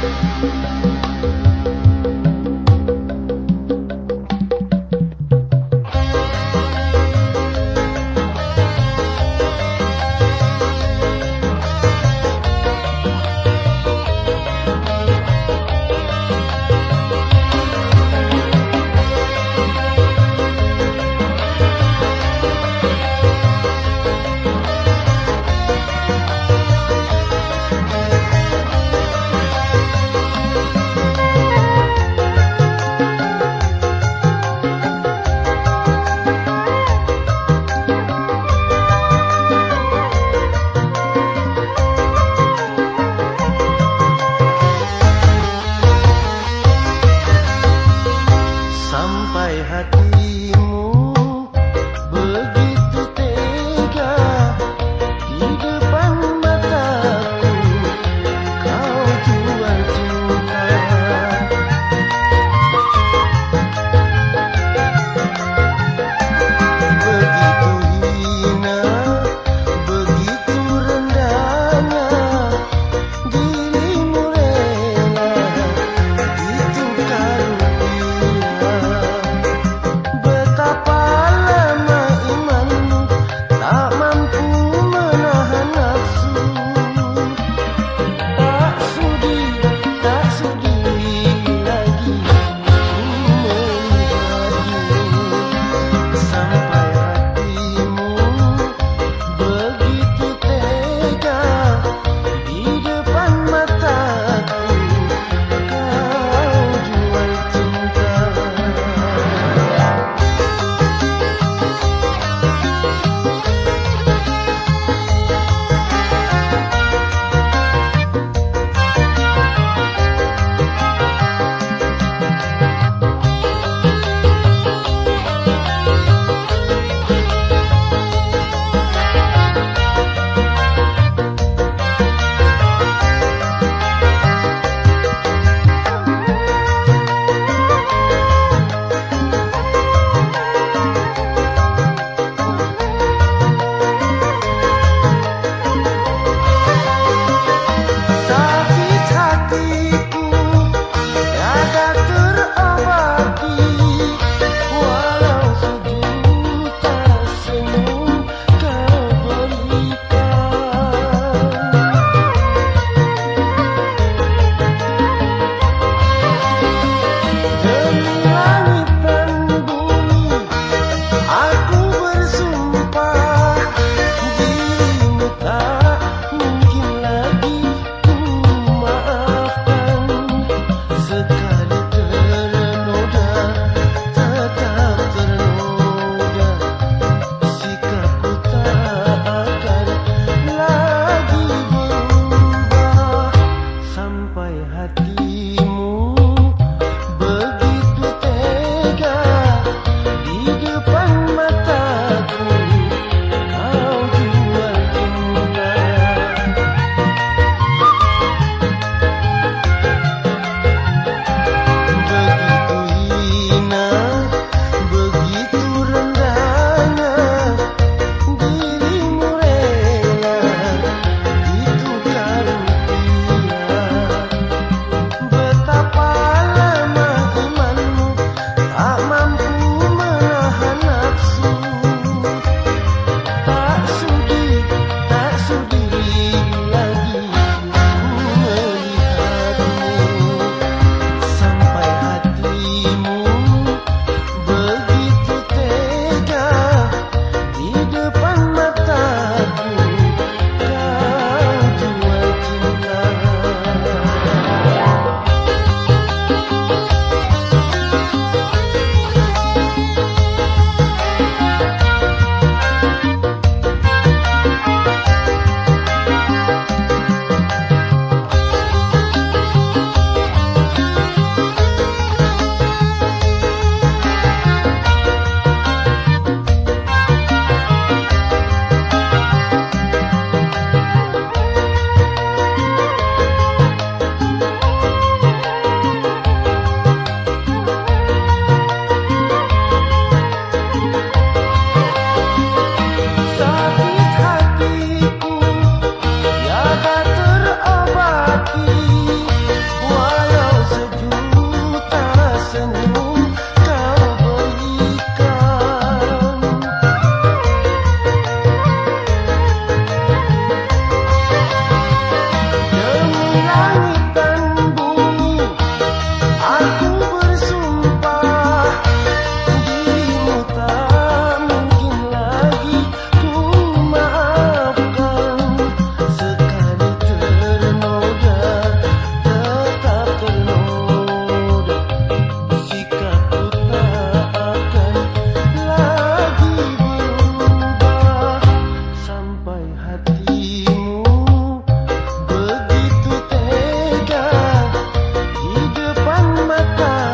hati hidup memandang mata